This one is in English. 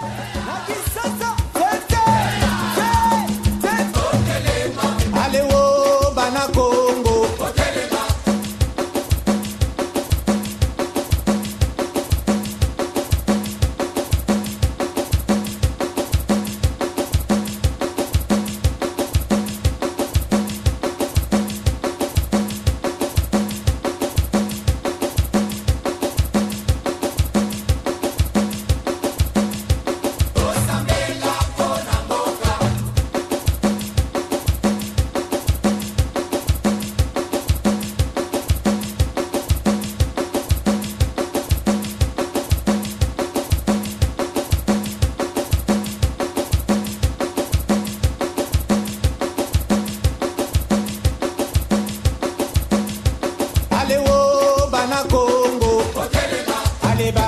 Bye. les